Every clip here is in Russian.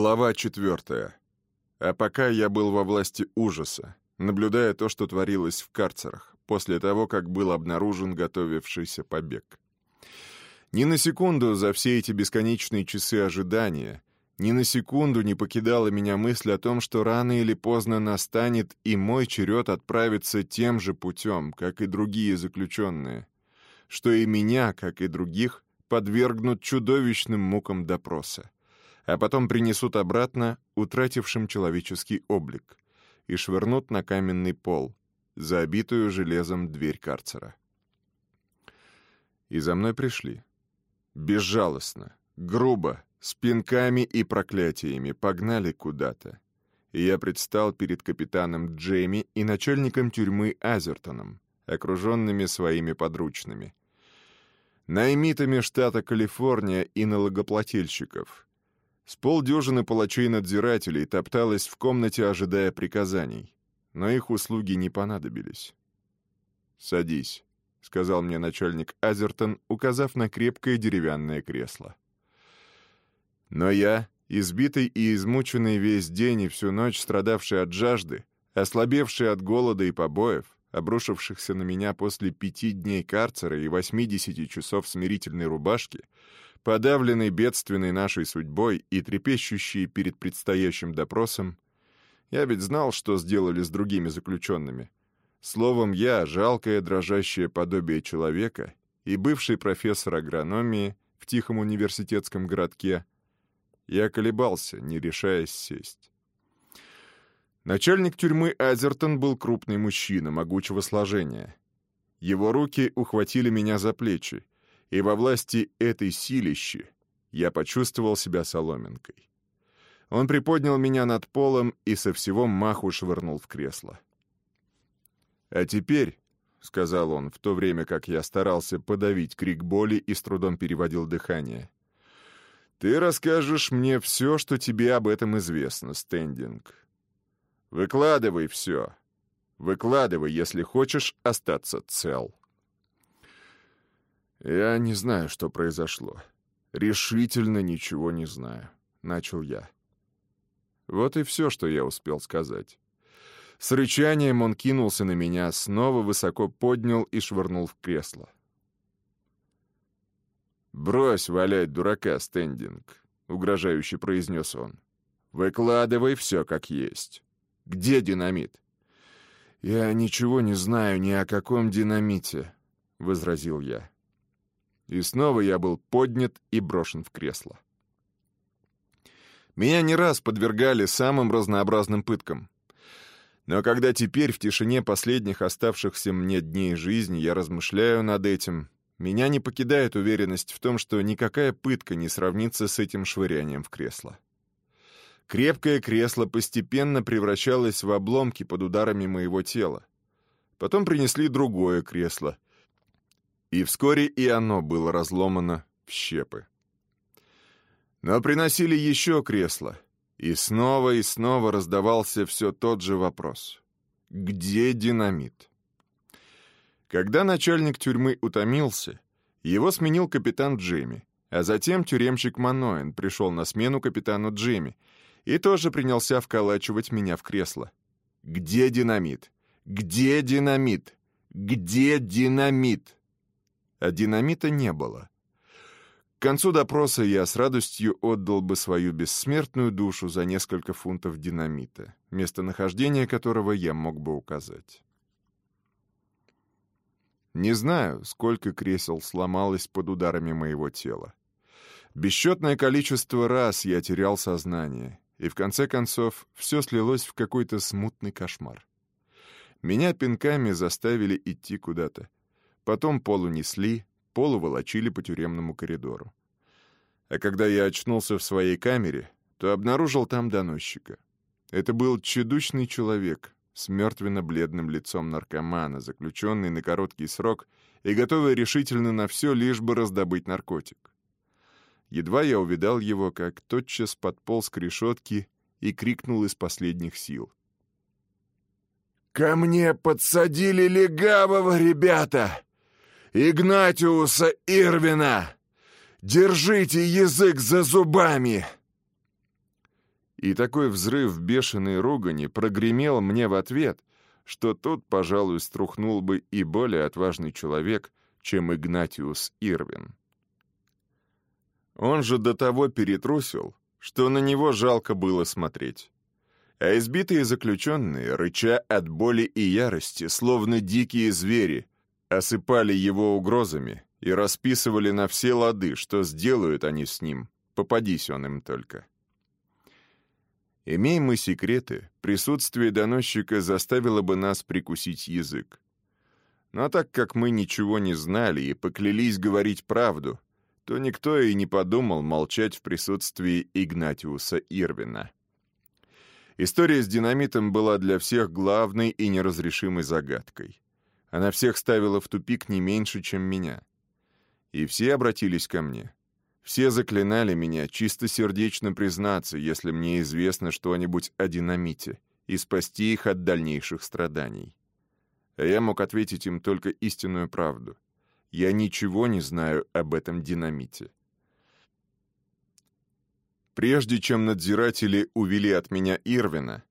Глава четвертая. А пока я был во власти ужаса, наблюдая то, что творилось в карцерах, после того, как был обнаружен готовившийся побег. Ни на секунду за все эти бесконечные часы ожидания, ни на секунду не покидала меня мысль о том, что рано или поздно настанет и мой черед отправиться тем же путем, как и другие заключенные, что и меня, как и других, подвергнут чудовищным мукам допроса а потом принесут обратно утратившим человеческий облик и швырнут на каменный пол за обитую железом дверь карцера. И за мной пришли. Безжалостно, грубо, с пинками и проклятиями погнали куда-то. И я предстал перед капитаном Джейми и начальником тюрьмы Азертоном, окруженными своими подручными. Наймитами штата Калифорния и налогоплательщиков — с полдюжины палачей-надзирателей топталась в комнате, ожидая приказаний, но их услуги не понадобились. «Садись», — сказал мне начальник Азертон, указав на крепкое деревянное кресло. Но я, избитый и измученный весь день и всю ночь страдавший от жажды, ослабевший от голода и побоев, обрушившихся на меня после пяти дней карцера и восьмидесяти часов смирительной рубашки, Подавленный бедственной нашей судьбой и трепещущий перед предстоящим допросом, я ведь знал, что сделали с другими заключенными. Словом, я, жалкое дрожащее подобие человека и бывший профессор агрономии в тихом университетском городке, я колебался, не решаясь сесть. Начальник тюрьмы Азертон был крупный мужчина, могучего сложения. Его руки ухватили меня за плечи, и во власти этой силищи я почувствовал себя соломинкой. Он приподнял меня над полом и со всего маху швырнул в кресло. «А теперь», — сказал он, в то время как я старался подавить крик боли и с трудом переводил дыхание, «ты расскажешь мне все, что тебе об этом известно, Стендинг. Выкладывай все. Выкладывай, если хочешь остаться цел». «Я не знаю, что произошло. Решительно ничего не знаю», — начал я. Вот и все, что я успел сказать. С рычанием он кинулся на меня, снова высоко поднял и швырнул в кресло. «Брось валять дурака, Стендинг», — угрожающе произнес он. «Выкладывай все как есть. Где динамит?» «Я ничего не знаю ни о каком динамите», — возразил я. И снова я был поднят и брошен в кресло. Меня не раз подвергали самым разнообразным пыткам. Но когда теперь в тишине последних оставшихся мне дней жизни я размышляю над этим, меня не покидает уверенность в том, что никакая пытка не сравнится с этим швырянием в кресло. Крепкое кресло постепенно превращалось в обломки под ударами моего тела. Потом принесли другое кресло — и вскоре и оно было разломано в щепы. Но приносили еще кресло, и снова и снова раздавался все тот же вопрос. Где динамит? Когда начальник тюрьмы утомился, его сменил капитан Джейми, а затем тюремщик Маноэн пришел на смену капитану Джейми и тоже принялся вколачивать меня в кресло. «Где динамит? Где динамит? Где динамит?» А динамита не было. К концу допроса я с радостью отдал бы свою бессмертную душу за несколько фунтов динамита, местонахождение которого я мог бы указать. Не знаю, сколько кресел сломалось под ударами моего тела. Бесчетное количество раз я терял сознание, и в конце концов все слилось в какой-то смутный кошмар. Меня пинками заставили идти куда-то, Потом полу несли, полу волочили по тюремному коридору. А когда я очнулся в своей камере, то обнаружил там доносчика. Это был чудущный человек с мертвенно-бледным лицом наркомана, заключенный на короткий срок и готовый решительно на все, лишь бы раздобыть наркотик. Едва я увидал его, как тотчас подполз к решетке и крикнул из последних сил. «Ко мне подсадили легавого, ребята! Игнатиуса Ирвина! Держите язык за зубами!» И такой взрыв бешеной ругани прогремел мне в ответ, что тут, пожалуй, струхнул бы и более отважный человек, чем Игнатиус Ирвин. Он же до того перетрусил, что на него жалко было смотреть. А избитые заключенные, рыча от боли и ярости, словно дикие звери, осыпали его угрозами и расписывали на все лады, что сделают они с ним, попадись он им только. Имеем мы секреты, присутствие доносчика заставило бы нас прикусить язык. Но так как мы ничего не знали и поклялись говорить правду, то никто и не подумал молчать в присутствии Игнатиуса Ирвина. История с динамитом была для всех главной и неразрешимой загадкой. Она всех ставила в тупик не меньше, чем меня. И все обратились ко мне. Все заклинали меня чистосердечно признаться, если мне известно что-нибудь о динамите, и спасти их от дальнейших страданий. А я мог ответить им только истинную правду. Я ничего не знаю об этом динамите. Прежде чем надзиратели увели от меня Ирвина,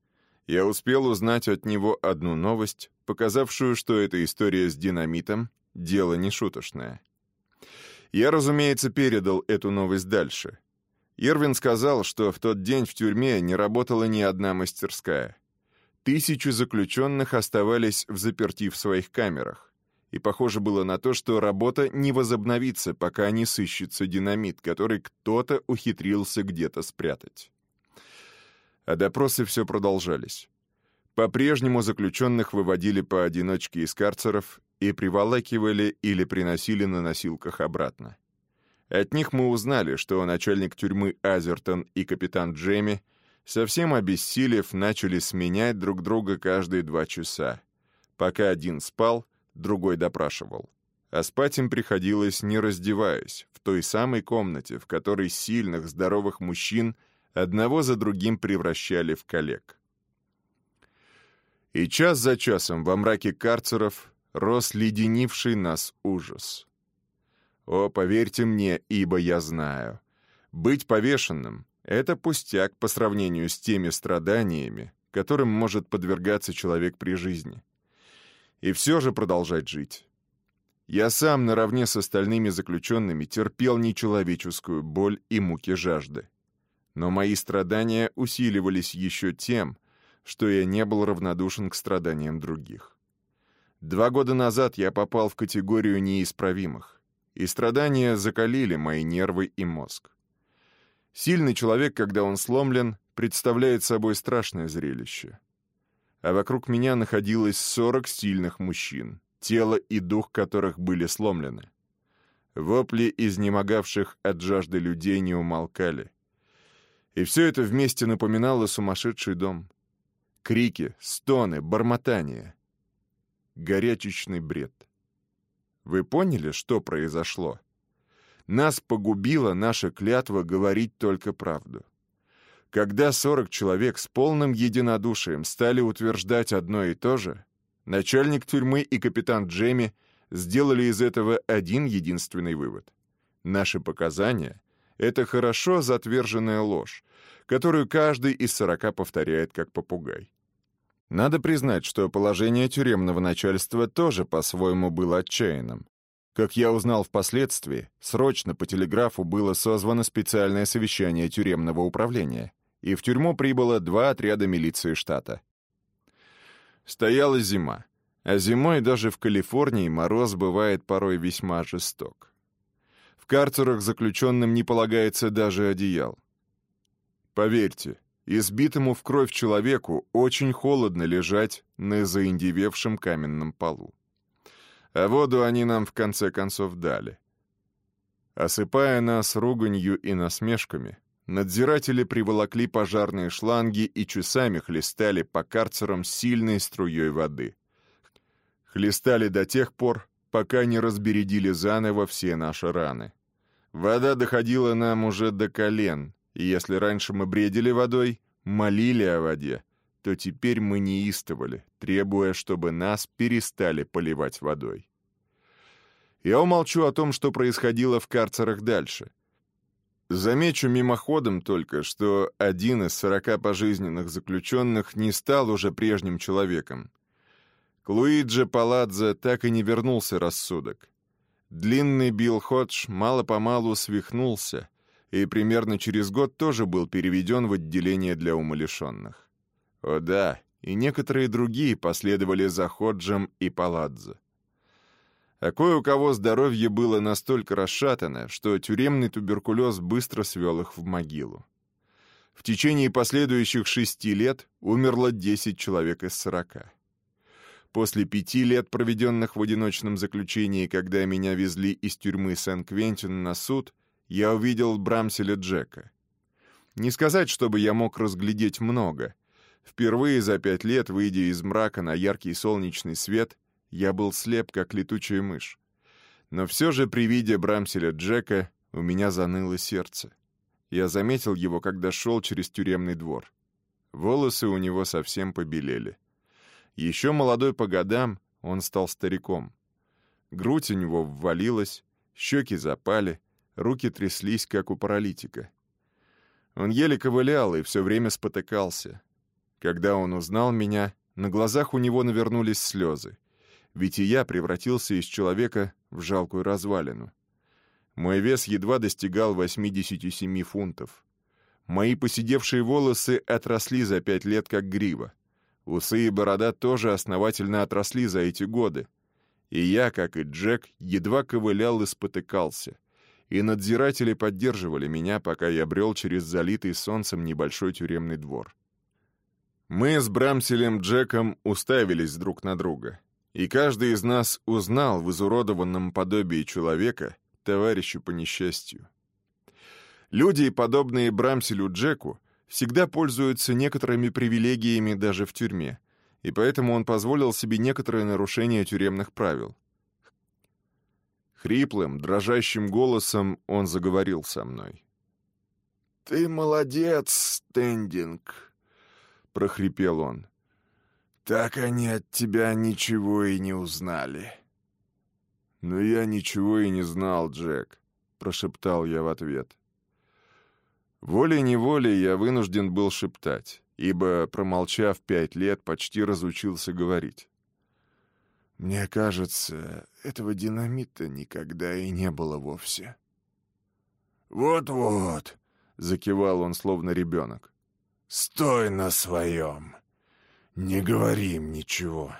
я успел узнать от него одну новость, показавшую, что эта история с динамитом — дело нешуточное. Я, разумеется, передал эту новость дальше. Ирвин сказал, что в тот день в тюрьме не работала ни одна мастерская. Тысячи заключенных оставались в заперти в своих камерах. И похоже было на то, что работа не возобновится, пока не сыщется динамит, который кто-то ухитрился где-то спрятать. А допросы все продолжались. По-прежнему заключенных выводили поодиночке из карцеров и приволакивали или приносили на носилках обратно. От них мы узнали, что начальник тюрьмы Азертон и капитан Джейми, совсем обессилев, начали сменять друг друга каждые два часа. Пока один спал, другой допрашивал. А спать им приходилось, не раздеваясь, в той самой комнате, в которой сильных, здоровых мужчин одного за другим превращали в коллег. И час за часом во мраке карцеров рос леденивший нас ужас. О, поверьте мне, ибо я знаю. Быть повешенным — это пустяк по сравнению с теми страданиями, которым может подвергаться человек при жизни. И все же продолжать жить. Я сам наравне с остальными заключенными терпел нечеловеческую боль и муки жажды. Но мои страдания усиливались еще тем, что я не был равнодушен к страданиям других. Два года назад я попал в категорию неисправимых, и страдания закалили мои нервы и мозг. Сильный человек, когда он сломлен, представляет собой страшное зрелище. А вокруг меня находилось сорок сильных мужчин, тело и дух которых были сломлены. Вопли изнемогавших от жажды людей не умолкали. И все это вместе напоминало сумасшедший дом. Крики, стоны, бормотание — горячечный бред. Вы поняли, что произошло? Нас погубила наша клятва говорить только правду. Когда 40 человек с полным единодушием стали утверждать одно и то же, начальник тюрьмы и капитан Джейми сделали из этого один единственный вывод. Наши показания — это хорошо затверженная ложь, которую каждый из сорока повторяет как попугай. Надо признать, что положение тюремного начальства тоже по-своему было отчаянным. Как я узнал впоследствии, срочно по телеграфу было созвано специальное совещание тюремного управления, и в тюрьму прибыло два отряда милиции штата. Стояла зима, а зимой даже в Калифорнии мороз бывает порой весьма жесток. Карцерах заключенным не полагается даже одеял. Поверьте, Избитому в кровь человеку очень холодно лежать на заиндевевшем каменном полу. А воду они нам в конце концов дали. Осыпая нас руганью и насмешками, надзиратели приволокли пожарные шланги и часами хлестали по карцерам сильной струей воды. Хлестали до тех пор, пока не разбередили заново все наши раны. Вода доходила нам уже до колен, и если раньше мы бредили водой, молили о воде, то теперь мы неистовали, требуя, чтобы нас перестали поливать водой. Я умолчу о том, что происходило в карцерах дальше. Замечу мимоходом только, что один из сорока пожизненных заключенных не стал уже прежним человеком. К Луиджи Паладзе так и не вернулся рассудок. Длинный Билл Ходж мало-помалу свихнулся и примерно через год тоже был переведен в отделение для умалишенных. О да, и некоторые другие последовали за Ходжем и Паладзе а кое у кого здоровье было настолько расшатано, что тюремный туберкулез быстро свел их в могилу. В течение последующих шести лет умерло 10 человек из 40. После пяти лет, проведенных в одиночном заключении, когда меня везли из тюрьмы Сен-Квентин на суд, я увидел Брамселя Джека. Не сказать, чтобы я мог разглядеть много. Впервые за пять лет, выйдя из мрака на яркий солнечный свет, я был слеп, как летучая мышь. Но все же при виде Брамселя Джека у меня заныло сердце. Я заметил его, когда шел через тюремный двор. Волосы у него совсем побелели. Еще молодой по годам, он стал стариком. Грудь у него ввалилась, щеки запали, руки тряслись, как у паралитика. Он еле ковылял и все время спотыкался. Когда он узнал меня, на глазах у него навернулись слезы ведь и я превратился из человека в жалкую развалину. Мой вес едва достигал 87 фунтов. Мои поседевшие волосы отросли за пять лет, как грива. Усы и борода тоже основательно отросли за эти годы. И я, как и Джек, едва ковылял и спотыкался. И надзиратели поддерживали меня, пока я брел через залитый солнцем небольшой тюремный двор. Мы с Брамселем Джеком уставились друг на друга и каждый из нас узнал в изуродованном подобии человека товарища по несчастью. Люди, подобные Брамселю Джеку, всегда пользуются некоторыми привилегиями даже в тюрьме, и поэтому он позволил себе некоторые нарушения тюремных правил. Хриплым, дрожащим голосом он заговорил со мной. «Ты молодец, Стендинг», — прохрипел он. Так они от тебя ничего и не узнали. Но я ничего и не знал, Джек, прошептал я в ответ. Волей-неволей я вынужден был шептать, ибо, промолчав пять лет, почти разучился говорить. Мне кажется, этого динамита никогда и не было вовсе. «Вот-вот», — закивал он, словно ребенок. «Стой на своем!» «Не говори им ничего.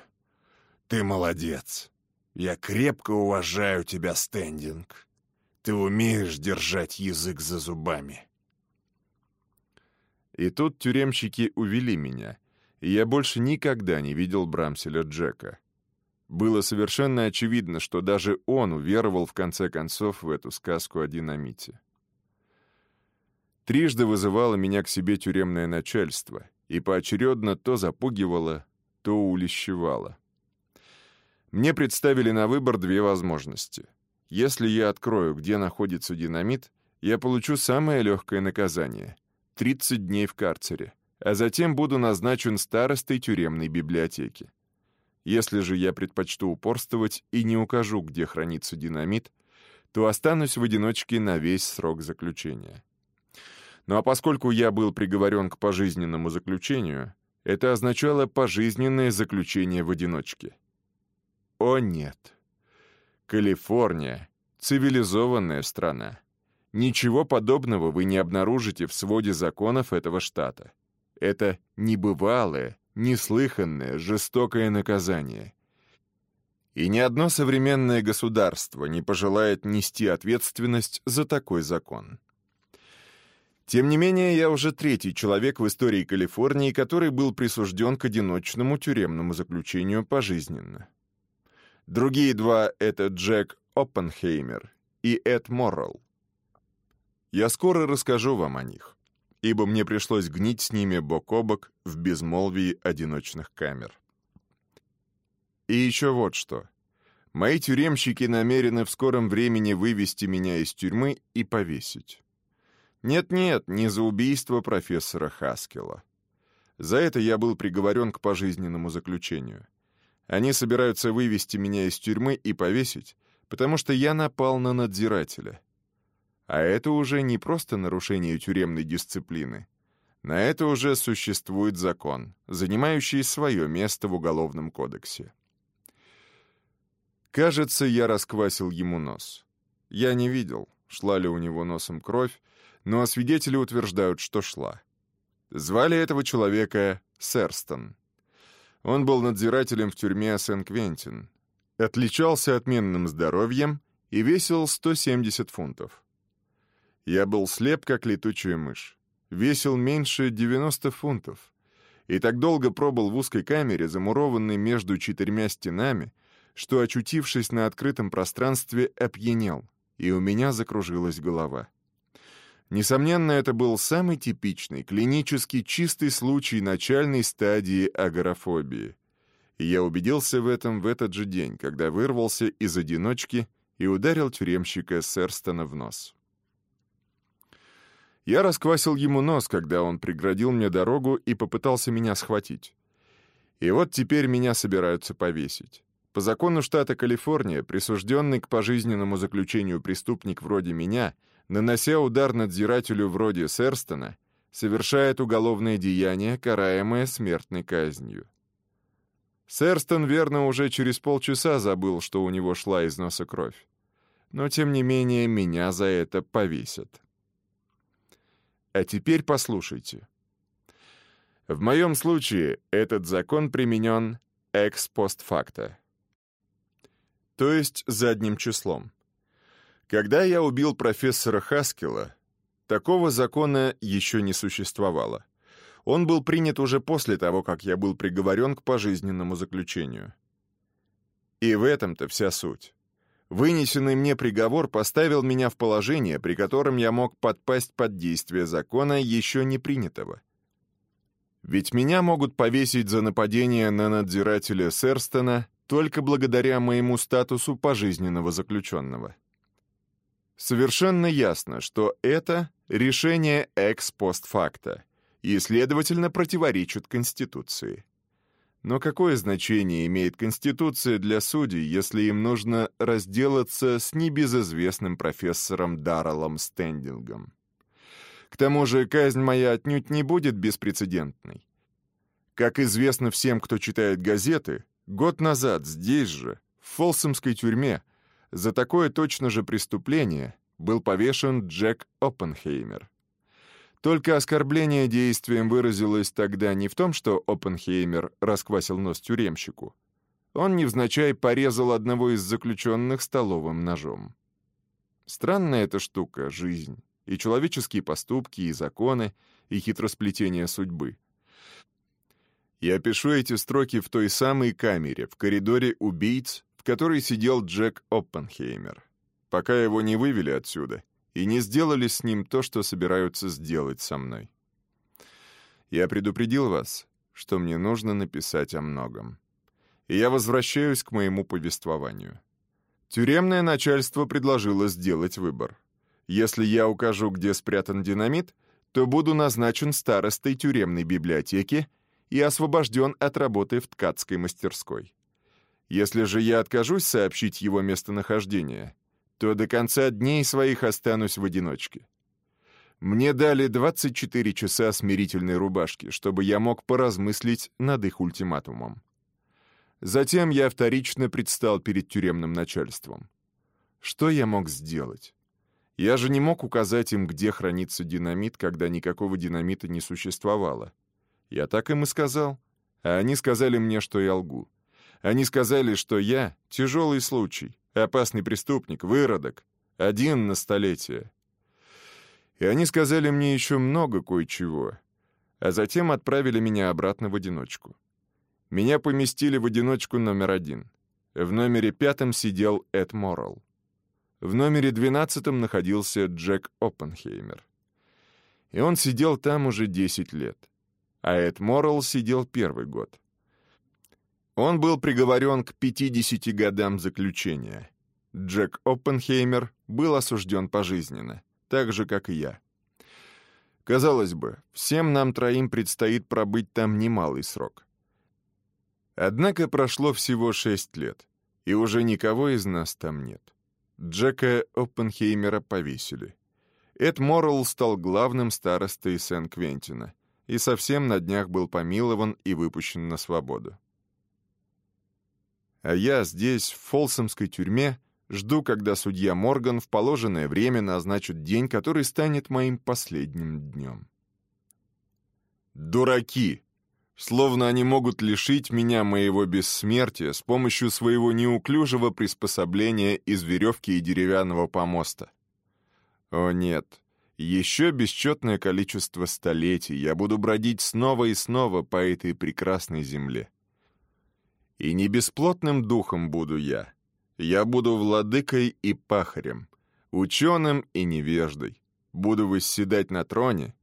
Ты молодец. Я крепко уважаю тебя, Стендинг. Ты умеешь держать язык за зубами». И тут тюремщики увели меня, и я больше никогда не видел Брамселя Джека. Было совершенно очевидно, что даже он уверовал в конце концов в эту сказку о динамите. Трижды вызывало меня к себе тюремное начальство — и поочередно то запугивала, то улещевала. Мне представили на выбор две возможности. Если я открою, где находится динамит, я получу самое легкое наказание — 30 дней в карцере, а затем буду назначен старостой тюремной библиотеки. Если же я предпочту упорствовать и не укажу, где хранится динамит, то останусь в одиночке на весь срок заключения. Ну а поскольку я был приговорен к пожизненному заключению, это означало пожизненное заключение в одиночке. О нет. Калифорния — цивилизованная страна. Ничего подобного вы не обнаружите в своде законов этого штата. Это небывалое, неслыханное, жестокое наказание. И ни одно современное государство не пожелает нести ответственность за такой закон. Тем не менее, я уже третий человек в истории Калифорнии, который был присужден к одиночному тюремному заключению пожизненно. Другие два — это Джек Оппенхеймер и Эд Моррелл. Я скоро расскажу вам о них, ибо мне пришлось гнить с ними бок о бок в безмолвии одиночных камер. И еще вот что. Мои тюремщики намерены в скором времени вывести меня из тюрьмы и повесить. Нет-нет, не за убийство профессора Хаскела. За это я был приговорен к пожизненному заключению. Они собираются вывести меня из тюрьмы и повесить, потому что я напал на надзирателя. А это уже не просто нарушение тюремной дисциплины. На это уже существует закон, занимающий свое место в Уголовном кодексе. Кажется, я расквасил ему нос. Я не видел, шла ли у него носом кровь, но свидетели утверждают, что шла. Звали этого человека Серстон. Он был надзирателем в тюрьме Сен-Квентин, отличался отменным здоровьем и весил 170 фунтов. Я был слеп, как летучая мышь, весил меньше 90 фунтов, и так долго пробыл в узкой камере, замурованной между четырьмя стенами, что, очутившись на открытом пространстве, опьянел, и у меня закружилась голова. Несомненно, это был самый типичный, клинически чистый случай начальной стадии агорафобии. И я убедился в этом в этот же день, когда вырвался из одиночки и ударил тюремщика Серстона в нос. Я расквасил ему нос, когда он преградил мне дорогу и попытался меня схватить. И вот теперь меня собираются повесить. По закону штата Калифорния, присужденный к пожизненному заключению преступник вроде меня — нанося удар надзирателю вроде Серстона, совершает уголовное деяние, караемое смертной казнью. Серстон, верно, уже через полчаса забыл, что у него шла из носа кровь. Но, тем не менее, меня за это повесят. А теперь послушайте. В моем случае этот закон применен экс-постфакто, то есть задним числом. Когда я убил профессора Хаскила, такого закона еще не существовало. Он был принят уже после того, как я был приговорен к пожизненному заключению. И в этом-то вся суть. Вынесенный мне приговор поставил меня в положение, при котором я мог подпасть под действие закона, еще не принятого. Ведь меня могут повесить за нападение на надзирателя Серстона только благодаря моему статусу пожизненного заключенного. Совершенно ясно, что это решение экс-постфакта и, следовательно, противоречит Конституции. Но какое значение имеет Конституция для судей, если им нужно разделаться с небезызвестным профессором Дарреллом Стендингом? К тому же казнь моя отнюдь не будет беспрецедентной. Как известно всем, кто читает газеты, год назад здесь же, в Фолсомской тюрьме, за такое точно же преступление был повешен Джек Оппенхеймер. Только оскорбление действием выразилось тогда не в том, что Оппенхеймер расквасил нос тюремщику. Он невзначай порезал одного из заключенных столовым ножом. Странная эта штука — жизнь, и человеческие поступки, и законы, и хитросплетение судьбы. Я пишу эти строки в той самой камере, в коридоре убийц, в которой сидел Джек Оппенхеймер, пока его не вывели отсюда и не сделали с ним то, что собираются сделать со мной. Я предупредил вас, что мне нужно написать о многом. И я возвращаюсь к моему повествованию. Тюремное начальство предложило сделать выбор. Если я укажу, где спрятан динамит, то буду назначен старостой тюремной библиотеки и освобожден от работы в ткацкой мастерской. Если же я откажусь сообщить его местонахождение, то до конца дней своих останусь в одиночке. Мне дали 24 часа смирительной рубашки, чтобы я мог поразмыслить над их ультиматумом. Затем я вторично предстал перед тюремным начальством. Что я мог сделать? Я же не мог указать им, где хранится динамит, когда никакого динамита не существовало. Я так им и сказал. А они сказали мне, что я лгу. Они сказали, что я — тяжелый случай, опасный преступник, выродок, один на столетие. И они сказали мне еще много кое-чего, а затем отправили меня обратно в одиночку. Меня поместили в одиночку номер один. В номере пятом сидел Эд Моррелл. В номере двенадцатом находился Джек Оппенхеймер. И он сидел там уже 10 лет. А Эд Моррелл сидел первый год. Он был приговорен к 50 годам заключения. Джек Оппенхеймер был осужден пожизненно, так же, как и я. Казалось бы, всем нам троим предстоит пробыть там немалый срок. Однако прошло всего шесть лет, и уже никого из нас там нет. Джека Оппенхеймера повесили. Эд Моррелл стал главным старостой Сен-Квентина и совсем на днях был помилован и выпущен на свободу. А я здесь, в Фолсомской тюрьме, жду, когда судья Морган в положенное время назначит день, который станет моим последним днем. Дураки! Словно они могут лишить меня моего бессмертия с помощью своего неуклюжего приспособления из веревки и деревянного помоста. О нет, еще бесчетное количество столетий я буду бродить снова и снова по этой прекрасной земле. И не бесплотным духом буду я. Я буду владыкой и пахарем, ученым и невеждой. Буду восседать на троне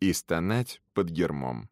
и стонать под гермом.